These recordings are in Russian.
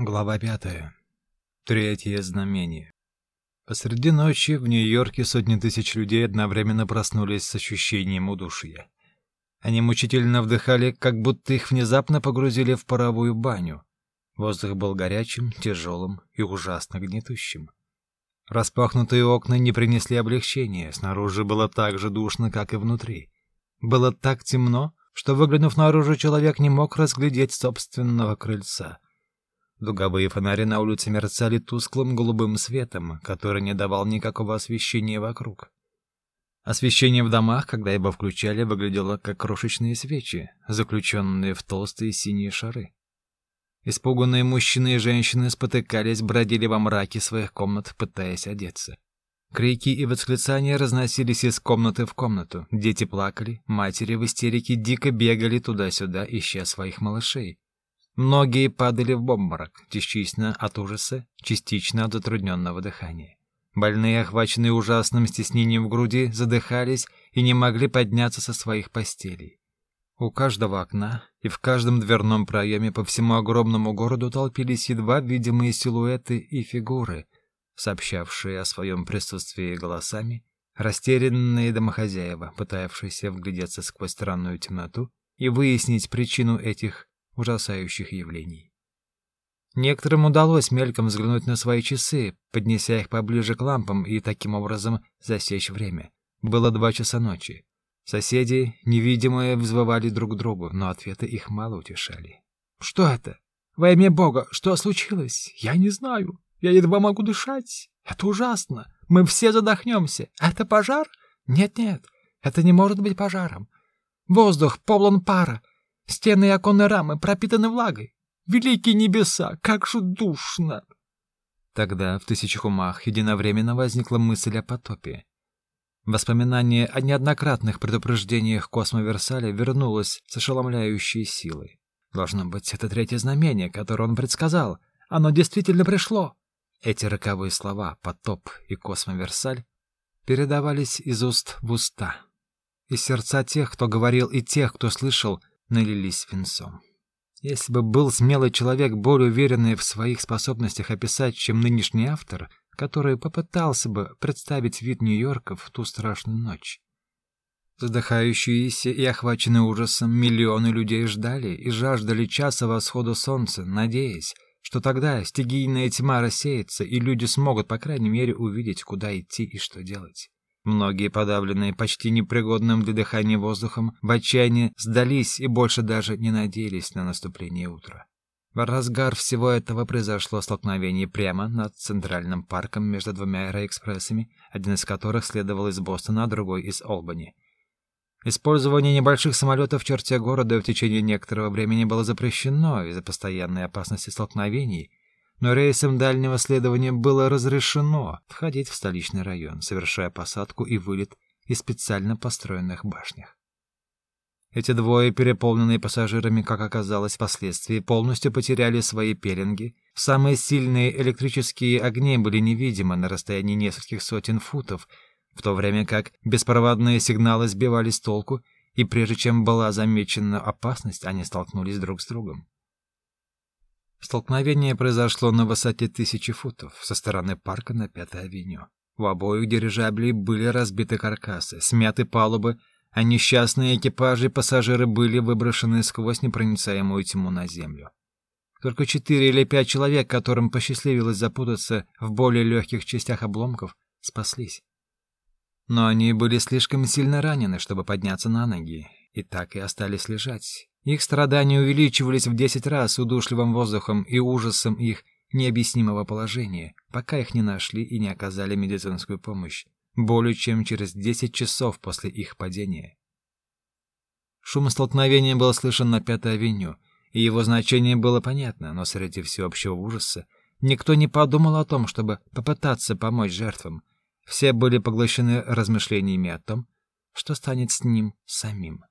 Глава пятая. Третье знамение. Посреди ночи в Нью-Йорке сотни тысяч людей одновременно проснулись с ощущением удушья. Они мучительно вдыхали, как будто их внезапно погрузили в паровую баню. Воздух был горячим, тяжелым и ужасно гнетущим. Распахнутые окна не принесли облегчения, снаружи было так же душно, как и внутри. Было так темно, что, выглянув наружу, человек не мог разглядеть собственного крыльца — Дуговые фонари на улице мерцали тусклым голубым светом, который не давал никакого освещения вокруг. Освещение в домах, когда его включали, выглядело как крошечные свечи, заключенные в толстые синие шары. Испуганные мужчины и женщины спотыкались, бродили во мраке своих комнат, пытаясь одеться. Крики и восклицания разносились из комнаты в комнату. Дети плакали, матери в истерике дико бегали туда-сюда, ища своих малышей. Многие падали в обморок, частично от ужаса, частично от затрудненного дыхания. Больные, охваченные ужасным стеснением в груди, задыхались и не могли подняться со своих постелей. У каждого окна и в каждом дверном проеме по всему огромному городу толпились едва видимые силуэты и фигуры, сообщавшие о своем присутствии голосами, растерянные домохозяева, пытавшиеся вглядеться сквозь странную темноту и выяснить причину этих ужасающих явлений. Некоторым удалось мельком взглянуть на свои часы, поднеся их поближе к лампам и таким образом засечь время. Было два часа ночи. Соседи, невидимые, взвывали друг другу, но ответы их мало утешали. «Что это? Во имя Бога, что случилось? Я не знаю. Я едва могу дышать. Это ужасно. Мы все задохнемся. Это пожар? Нет-нет, это не может быть пожаром. Воздух полон пара. Стены и оконные рамы пропитаны влагой. Великие небеса, как же душно!» Тогда в тысячах умах единовременно возникла мысль о потопе. Воспоминание о неоднократных предупреждениях Космо Версаля вернулось с ошеломляющей силой. Должно быть, это третье знамение, которое он предсказал. Оно действительно пришло. Эти роковые слова «потоп» и «Космо Версаль» передавались из уст в уста. Из сердца тех, кто говорил, и тех, кто слышал, налились свинцом. Если бы был смелый человек, более уверенный в своих способностях описать, чем нынешний автор, который попытался бы представить вид Нью-Йорка в ту страшную ночь. Задыхающиеся и охваченные ужасом миллионы людей ждали и жаждали часа восхода солнца, надеясь, что тогда стихийная тьма рассеется, и люди смогут, по крайней мере, увидеть, куда идти и что делать. Многие, подавленные почти непригодным для дыхания воздухом, в отчаянии сдались и больше даже не надеялись на наступление утра. В разгар всего этого произошло столкновение прямо над центральным парком между двумя аэроэкспрессами, один из которых следовал из Бостона, а другой из Олбани. Использование небольших самолетов в черте города в течение некоторого времени было запрещено из-за постоянной опасности столкновений, но рейсам дальнего следования было разрешено входить в столичный район, совершая посадку и вылет из специально построенных башнях. Эти двое, переполненные пассажирами, как оказалось впоследствии, полностью потеряли свои пеленги. Самые сильные электрические огни были невидимы на расстоянии нескольких сотен футов, в то время как беспроводные сигналы сбивали с толку, и прежде чем была замечена опасность, они столкнулись друг с другом. Столкновение произошло на высоте тысячи футов со стороны парка на Пятой авеню. У обоих дирижаблей были разбиты каркасы, смяты палубы, а несчастные экипажи и пассажиры были выброшены сквозь непроницаемую тьму на землю. Только четыре или пять человек, которым посчастливилось запутаться в более легких частях обломков, спаслись. Но они были слишком сильно ранены, чтобы подняться на ноги, и так и остались лежать, их страдания увеличивались в десять раз удушливым воздухом и ужасом их необъяснимого положения, пока их не нашли и не оказали медицинскую помощь, более чем через десять часов после их падения. Шум столкновения был слышен на Пятой авеню, и его значение было понятно, но среди всеобщего ужаса никто не подумал о том, чтобы попытаться помочь жертвам. Все были поглощены размышлениями о том, что станет с ним самим.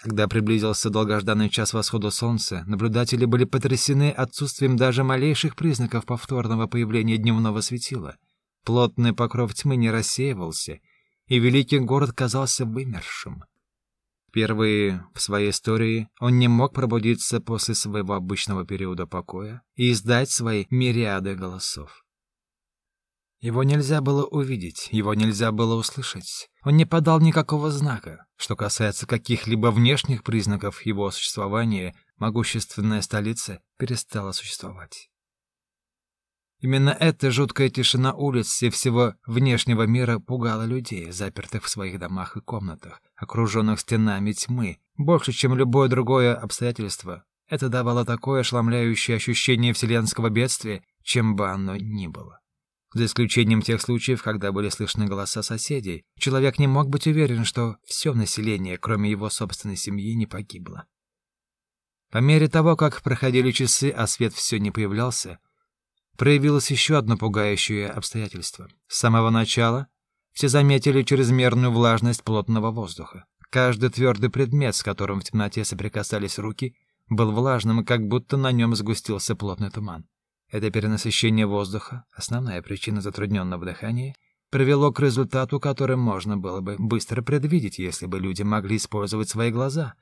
Когда приблизился долгожданный час восхода солнца, наблюдатели были потрясены отсутствием даже малейших признаков повторного появления дневного светила. Плотный покров тьмы не рассеивался, и великий город казался вымершим. Впервые в своей истории он не мог пробудиться после своего обычного периода покоя и издать свои мириады голосов. Его нельзя было увидеть, его нельзя было услышать. Он не подал никакого знака. Что касается каких-либо внешних признаков его существования, могущественная столица перестала существовать. Именно эта жуткая тишина улиц и всего внешнего мира пугала людей, запертых в своих домах и комнатах, окруженных стенами тьмы, больше, чем любое другое обстоятельство. Это давало такое ошеломляющее ощущение вселенского бедствия, чем бы оно ни было. За исключением тех случаев, когда были слышны голоса соседей, человек не мог быть уверен, что все население, кроме его собственной семьи, не погибло. По мере того, как проходили часы, а свет все не появлялся, проявилось еще одно пугающее обстоятельство. С самого начала все заметили чрезмерную влажность плотного воздуха. Каждый твердый предмет, с которым в темноте соприкасались руки, был влажным, как будто на нем сгустился плотный туман. Это перенасыщение воздуха, основная причина затрудненного дыхания, привело к результату, который можно было бы быстро предвидеть, если бы люди могли использовать свои глаза,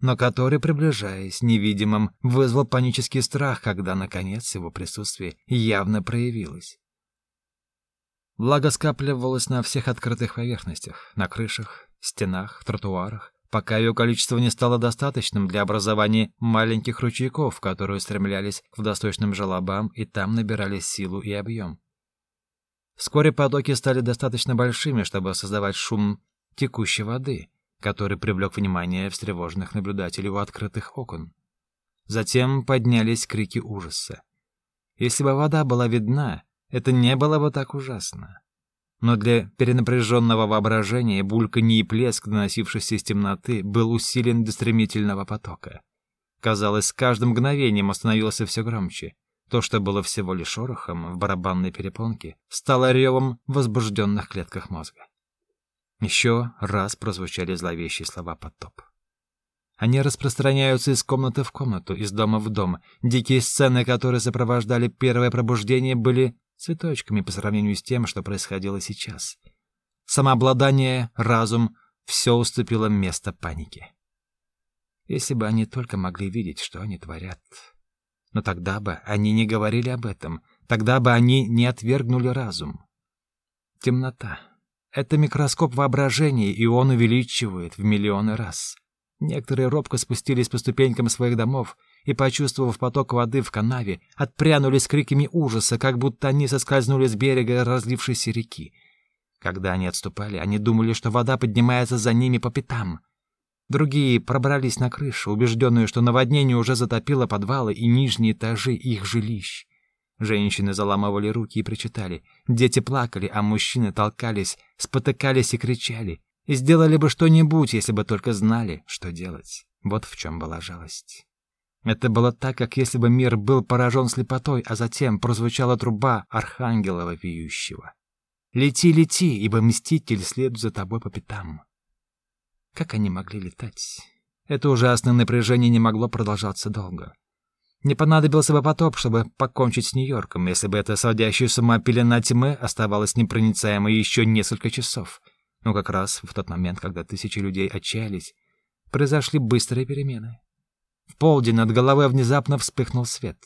но который, приближаясь невидимым, вызвал панический страх, когда, наконец, его присутствие явно проявилось. Влага скапливалась на всех открытых поверхностях, на крышах, стенах, тротуарах, пока ее количество не стало достаточным для образования маленьких ручейков, которые стремлялись к водосточным желобам и там набирали силу и объем. Вскоре потоки стали достаточно большими, чтобы создавать шум текущей воды, который привлек внимание встревоженных наблюдателей у открытых окон. Затем поднялись крики ужаса. Если бы вода была видна, это не было бы так ужасно но для перенапряженного воображения бульканье и плеск, доносившийся из темноты, был усилен до стремительного потока. Казалось, с каждым мгновением становился все громче. То, что было всего лишь шорохом в барабанной перепонке, стало ревом в возбужденных клетках мозга. Еще раз прозвучали зловещие слова «потоп». Они распространяются из комнаты в комнату, из дома в дом. Дикие сцены, которые сопровождали первое пробуждение, были цветочками по сравнению с тем, что происходило сейчас. Самообладание, разум — все уступило место панике. Если бы они только могли видеть, что они творят. Но тогда бы они не говорили об этом, тогда бы они не отвергнули разум. Темнота — это микроскоп воображения, и он увеличивает в миллионы раз. Некоторые робко спустились по ступенькам своих домов и, почувствовав поток воды в канаве, отпрянули с криками ужаса, как будто они соскользнули с берега разлившейся реки. Когда они отступали, они думали, что вода поднимается за ними по пятам. Другие пробрались на крышу, убежденные, что наводнение уже затопило подвалы и нижние этажи их жилищ. Женщины заламывали руки и причитали. Дети плакали, а мужчины толкались, спотыкались и кричали. И сделали бы что-нибудь, если бы только знали, что делать. Вот в чем была жалость. Это было так, как если бы мир был поражен слепотой, а затем прозвучала труба архангела вопиющего. «Лети, лети, ибо мститель следует за тобой по пятам». Как они могли летать? Это ужасное напряжение не могло продолжаться долго. Не понадобился бы потоп, чтобы покончить с Нью-Йорком, если бы эта сводящая с ума пелена тьмы оставалась непроницаемой еще несколько часов. Но как раз в тот момент, когда тысячи людей отчаялись, произошли быстрые перемены. В полдень над головой внезапно вспыхнул свет.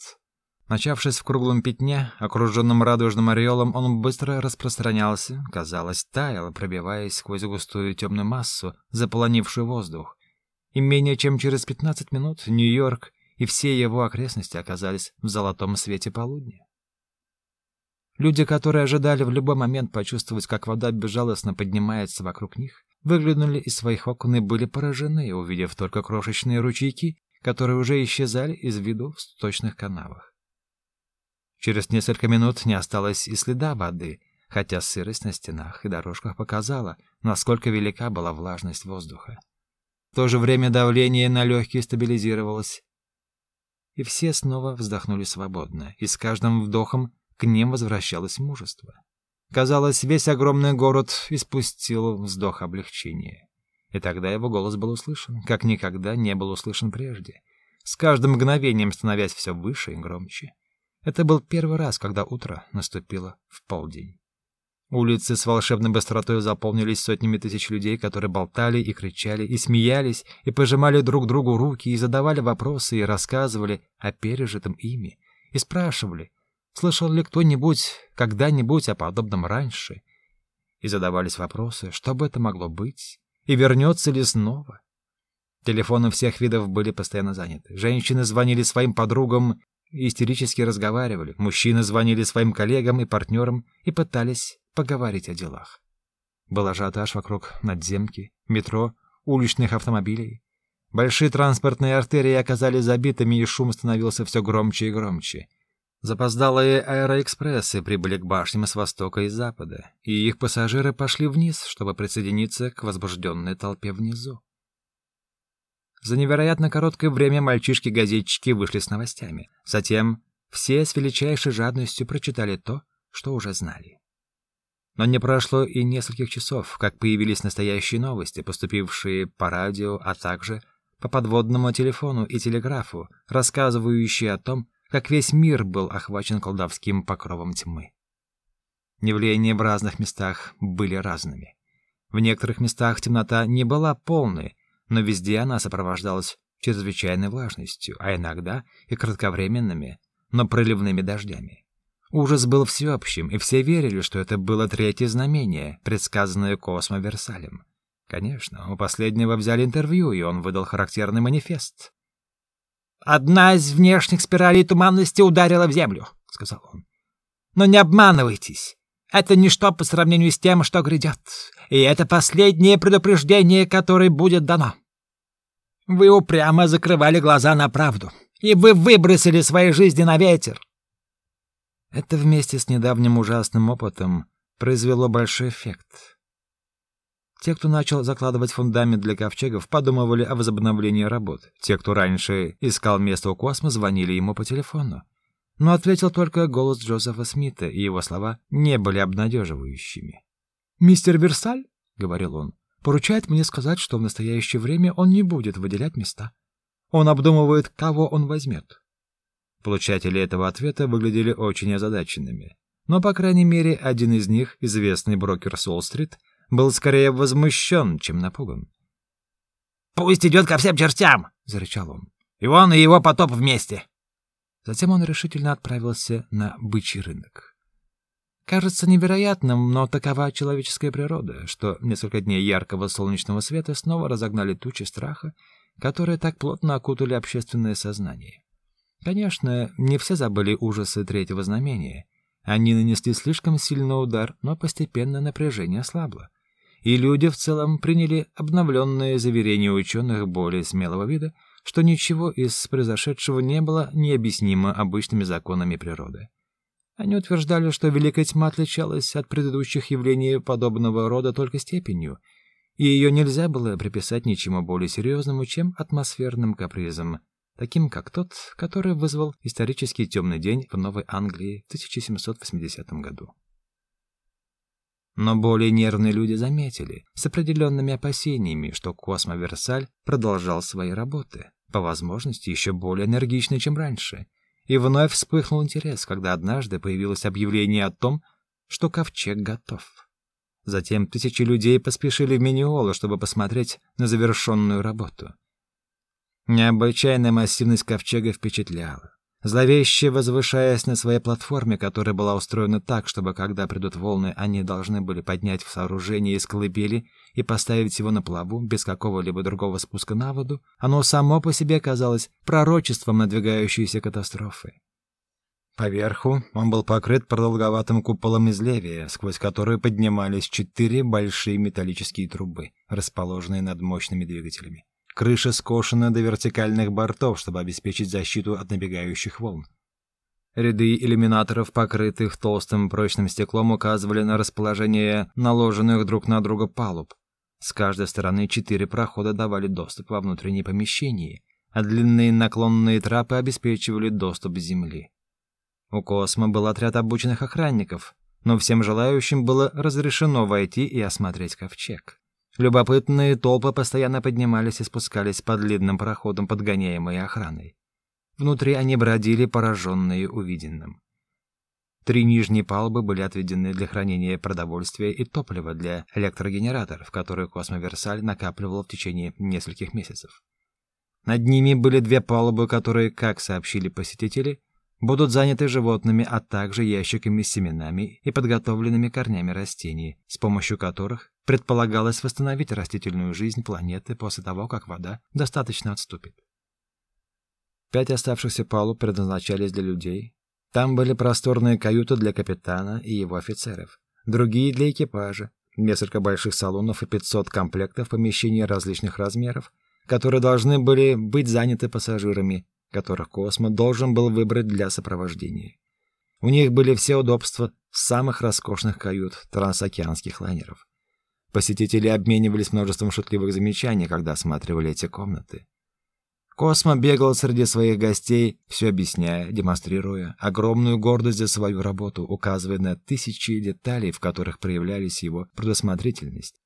Начавшись в круглом пятне, окруженном радужным ореолом, он быстро распространялся, казалось, таял, пробиваясь сквозь густую темную массу, заполонившую воздух. И менее чем через пятнадцать минут Нью-Йорк и все его окрестности оказались в золотом свете полудня. Люди, которые ожидали в любой момент почувствовать, как вода безжалостно поднимается вокруг них, выглянули из своих окон и были поражены, увидев только крошечные ручейки, которые уже исчезали из виду в сточных канавах. Через несколько минут не осталось и следа воды, хотя сырость на стенах и дорожках показала, насколько велика была влажность воздуха. В то же время давление на легкие стабилизировалось, и все снова вздохнули свободно, и с каждым вдохом к ним возвращалось мужество. Казалось, весь огромный город испустил вздох облегчения. И тогда его голос был услышан, как никогда не был услышан прежде, с каждым мгновением становясь все выше и громче. Это был первый раз, когда утро наступило в полдень. Улицы с волшебной быстротой заполнились сотнями тысяч людей, которые болтали и кричали, и смеялись, и пожимали друг другу руки, и задавали вопросы, и рассказывали о пережитом ими, и спрашивали, слышал ли кто-нибудь когда-нибудь о подобном раньше, и задавались вопросы, что бы это могло быть, и вернется ли снова. Телефоны всех видов были постоянно заняты. Женщины звонили своим подругам и истерически разговаривали. Мужчины звонили своим коллегам и партнерам и пытались поговорить о делах. Был ажиотаж вокруг надземки, метро, уличных автомобилей. Большие транспортные артерии оказались забитыми, и шум становился все громче и громче. Запоздалые аэроэкспрессы прибыли к башням с востока и запада, и их пассажиры пошли вниз, чтобы присоединиться к возбужденной толпе внизу. За невероятно короткое время мальчишки-газетчики вышли с новостями. Затем все с величайшей жадностью прочитали то, что уже знали. Но не прошло и нескольких часов, как появились настоящие новости, поступившие по радио, а также по подводному телефону и телеграфу, рассказывающие о том, как весь мир был охвачен колдовским покровом тьмы. Явления в разных местах были разными. В некоторых местах темнота не была полной, но везде она сопровождалась чрезвычайной влажностью, а иногда и кратковременными, но проливными дождями. Ужас был всеобщим, и все верили, что это было третье знамение, предсказанное Космо Версалем. Конечно, у последнего взяли интервью, и он выдал характерный манифест. «Одна из внешних спиралей туманности ударила в землю», — сказал он. «Но не обманывайтесь. Это ничто по сравнению с тем, что грядет. И это последнее предупреждение, которое будет дано. Вы упрямо закрывали глаза на правду, и вы выбросили свои жизни на ветер. Это вместе с недавним ужасным опытом произвело большой эффект. Те, кто начал закладывать фундамент для ковчегов, подумывали о возобновлении работ. Те, кто раньше искал место у космоса, звонили ему по телефону. Но ответил только голос Джозефа Смита, и его слова не были обнадеживающими. «Мистер Версаль», — говорил он, — «поручает мне сказать, что в настоящее время он не будет выделять места. Он обдумывает, кого он возьмет. Получатели этого ответа выглядели очень озадаченными. Но, по крайней мере, один из них, известный брокер Солл-стрит, был скорее возмущен, чем напуган. «Пусть идет ко всем чертям!» — зарычал он. «И он, и его потоп вместе!» Затем он решительно отправился на бычий рынок. Кажется невероятным, но такова человеческая природа, что несколько дней яркого солнечного света снова разогнали тучи страха, которые так плотно окутали общественное сознание. Конечно, не все забыли ужасы третьего знамения. Они нанесли слишком сильный удар, но постепенно напряжение ослабло. И люди в целом приняли обновленное заверение ученых более смелого вида, что ничего из произошедшего не было необъяснимо обычными законами природы. Они утверждали, что Великая Тьма отличалась от предыдущих явлений подобного рода только степенью, и ее нельзя было приписать ничему более серьезному, чем атмосферным капризам, таким как тот, который вызвал исторический темный день в Новой Англии в 1780 году. Но более нервные люди заметили, с определенными опасениями, что Космо Версаль продолжал свои работы, по возможности еще более энергично, чем раньше. И вновь вспыхнул интерес, когда однажды появилось объявление о том, что ковчег готов. Затем тысячи людей поспешили в Миниолу, чтобы посмотреть на завершенную работу. Необычайная массивность ковчега впечатляла. Зловеще возвышаясь на своей платформе, которая была устроена так, чтобы, когда придут волны, они должны были поднять в сооружение из колыбели и поставить его на плаву, без какого-либо другого спуска на воду, оно само по себе казалось пророчеством надвигающейся катастрофы. Поверху он был покрыт продолговатым куполом из левия, сквозь который поднимались четыре большие металлические трубы, расположенные над мощными двигателями. Крыша скошена до вертикальных бортов, чтобы обеспечить защиту от набегающих волн. Ряды иллюминаторов, покрытых толстым прочным стеклом, указывали на расположение наложенных друг на друга палуб. С каждой стороны четыре прохода давали доступ во внутренние помещения, а длинные наклонные трапы обеспечивали доступ с земли. У Космо был отряд обученных охранников, но всем желающим было разрешено войти и осмотреть ковчег. Любопытные толпы постоянно поднимались и спускались по длинным проходам, подгоняемые охраной. Внутри они бродили, пораженные увиденным. Три нижние палубы были отведены для хранения продовольствия и топлива для электрогенераторов, которые Космоверсаль накапливал в течение нескольких месяцев. Над ними были две палубы, которые, как сообщили посетители, будут заняты животными, а также ящиками с семенами и подготовленными корнями растений, с помощью которых предполагалось восстановить растительную жизнь планеты после того, как вода достаточно отступит. Пять оставшихся палуб предназначались для людей, там были просторные каюты для капитана и его офицеров, другие для экипажа, несколько больших салонов и 500 комплектов помещений различных размеров, которые должны были быть заняты пассажирами, которых Космо должен был выбрать для сопровождения. У них были все удобства самых роскошных кают трансокеанских лайнеров. Посетители обменивались множеством шутливых замечаний, когда осматривали эти комнаты. Космо бегал среди своих гостей, все объясняя, демонстрируя огромную гордость за свою работу, указывая на тысячи деталей, в которых проявлялись его предусмотрительность.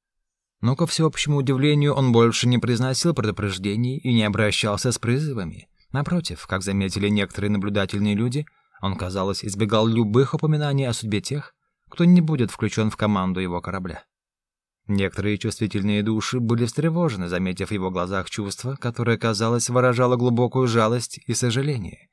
Но, ко всеобщему удивлению, он больше не произносил предупреждений и не обращался с призывами. Напротив, как заметили некоторые наблюдательные люди, он, казалось, избегал любых упоминаний о судьбе тех, кто не будет включен в команду его корабля. Некоторые чувствительные души были встревожены, заметив в его глазах чувство, которое, казалось, выражало глубокую жалость и сожаление.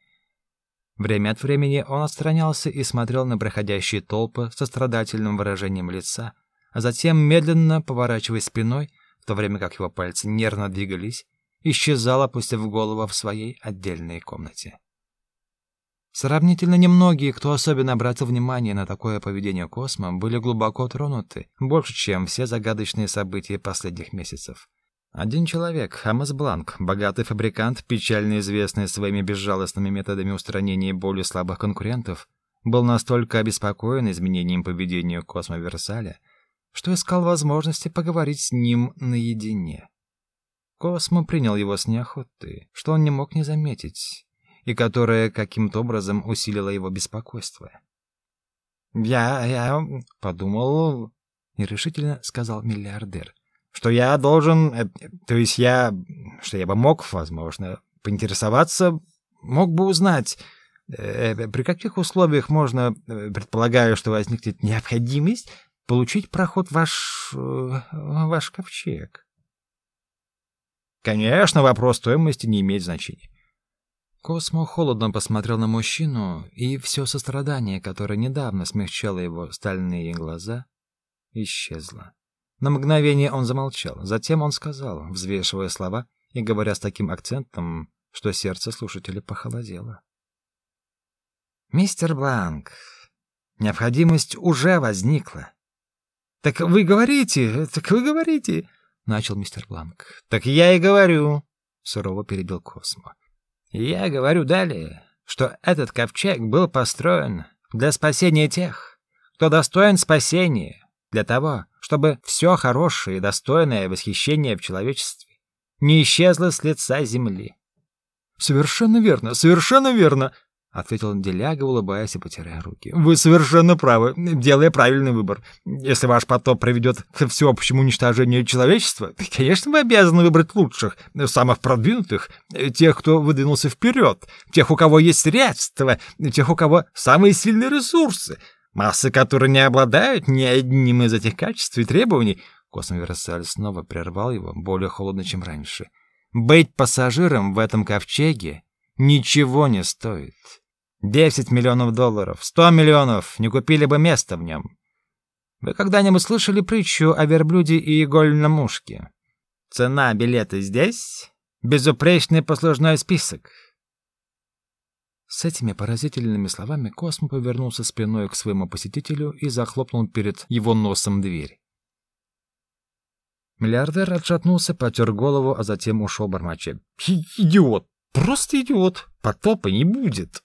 Время от времени он отстранялся и смотрел на проходящие толпы со страдательным выражением лица, а затем, медленно поворачивая спиной, в то время как его пальцы нервно двигались, исчезал, опустив голову в своей отдельной комнате. Сравнительно немногие, кто особенно обратил внимание на такое поведение Космо, были глубоко тронуты, больше, чем все загадочные события последних месяцев. Один человек, Хамас Бланк, богатый фабрикант, печально известный своими безжалостными методами устранения более слабых конкурентов, был настолько обеспокоен изменением поведения Космо Версаля, что искал возможности поговорить с ним наедине. Космо принял его с неохотой, что он не мог не заметить, и которая каким-то образом усилила его беспокойство. «Я... я подумал...» — нерешительно сказал миллиардер. «Что я должен... Э, то есть я... что я бы мог, возможно, поинтересоваться, мог бы узнать, э, при каких условиях можно, э, предполагаю, что возникнет необходимость, получить проход в ваш... ваш ковчег?» Конечно, вопрос стоимости не имеет значения. Космо холодно посмотрел на мужчину, и все сострадание, которое недавно смягчало его стальные глаза, исчезло. На мгновение он замолчал, затем он сказал, взвешивая слова и говоря с таким акцентом, что сердце слушателя похолодело. «Мистер Бланк, необходимость уже возникла». «Так вы говорите, так вы говорите», — начал мистер Бланк. «Так я и говорю», — сурово перебил Космо. Я говорю далее, что этот ковчег был построен для спасения тех, кто достоин спасения, для того, чтобы все хорошее и достойное восхищения в человечестве не исчезло с лица земли. Совершенно верно, совершенно верно, — ответил Деляга, улыбаясь и потирая руки. «Вы совершенно правы, делая правильный выбор. Если ваш потоп приведет к всеобщему уничтожению человечества, конечно, вы обязаны выбрать лучших, самых продвинутых, тех, кто выдвинулся вперед, тех, у кого есть средства, тех, у кого самые сильные ресурсы, массы, которые не обладают ни одним из этих качеств и требований». Космоверсаль снова прервал его, более холодно, чем раньше. «Быть пассажиром в этом ковчеге ничего не стоит». Десять миллионов долларов, сто миллионов, не купили бы места в нем. Вы когда-нибудь слышали притчу о верблюде и игольном мушке? Цена билета здесь — безупречный послужной список. С этими поразительными словами Космо повернулся спиной к своему посетителю и захлопнул перед его носом дверь. Миллиардер отшатнулся, потер голову, а затем ушел бормоча. «Идиот! Просто идиот! Потопа не будет!»